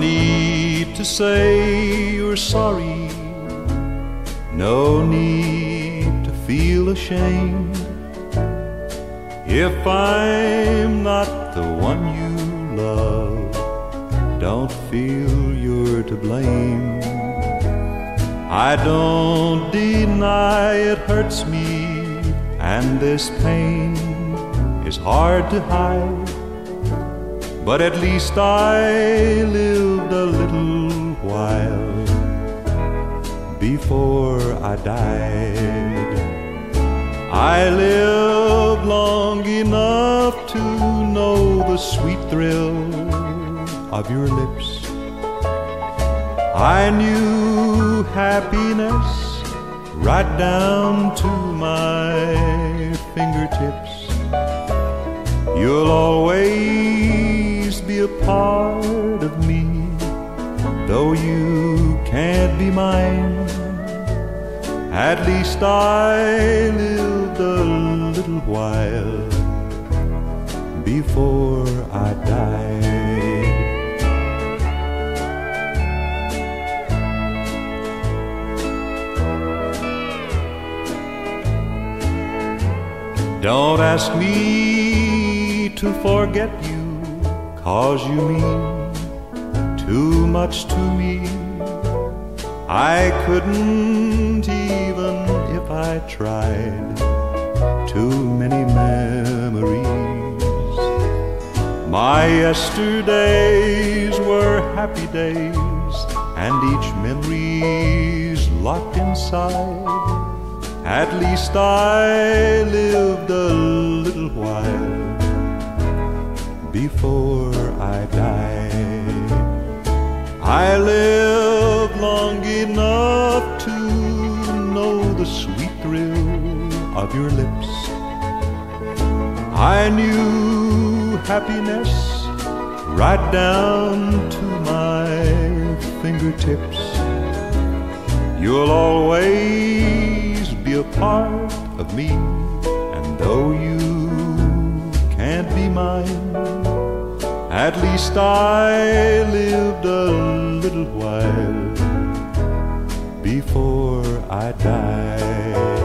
to say you're sorry, no need to feel ashamed. If I'm not the one you love, don't feel you're to blame. I don't deny it hurts me, and this pain is hard to hide. But at least I lived a little while before I died. I lived long enough to know the sweet thrill of your lips. I knew happiness right down to my fingertips. You'll always though you can't be mine. At least I lived a little while before I died. Don't ask me to forget you, cause you mean too much to me. I couldn't even if I tried. Too many memories. My yesterdays were happy days, and each memory's locked inside. At least I lived a little while before I died. I lived long enough to know the sweet thrill of your lips. I knew happiness right down to my fingertips. You'll always be a part of me, and though you can't be mine, at least I lived a little while before I died.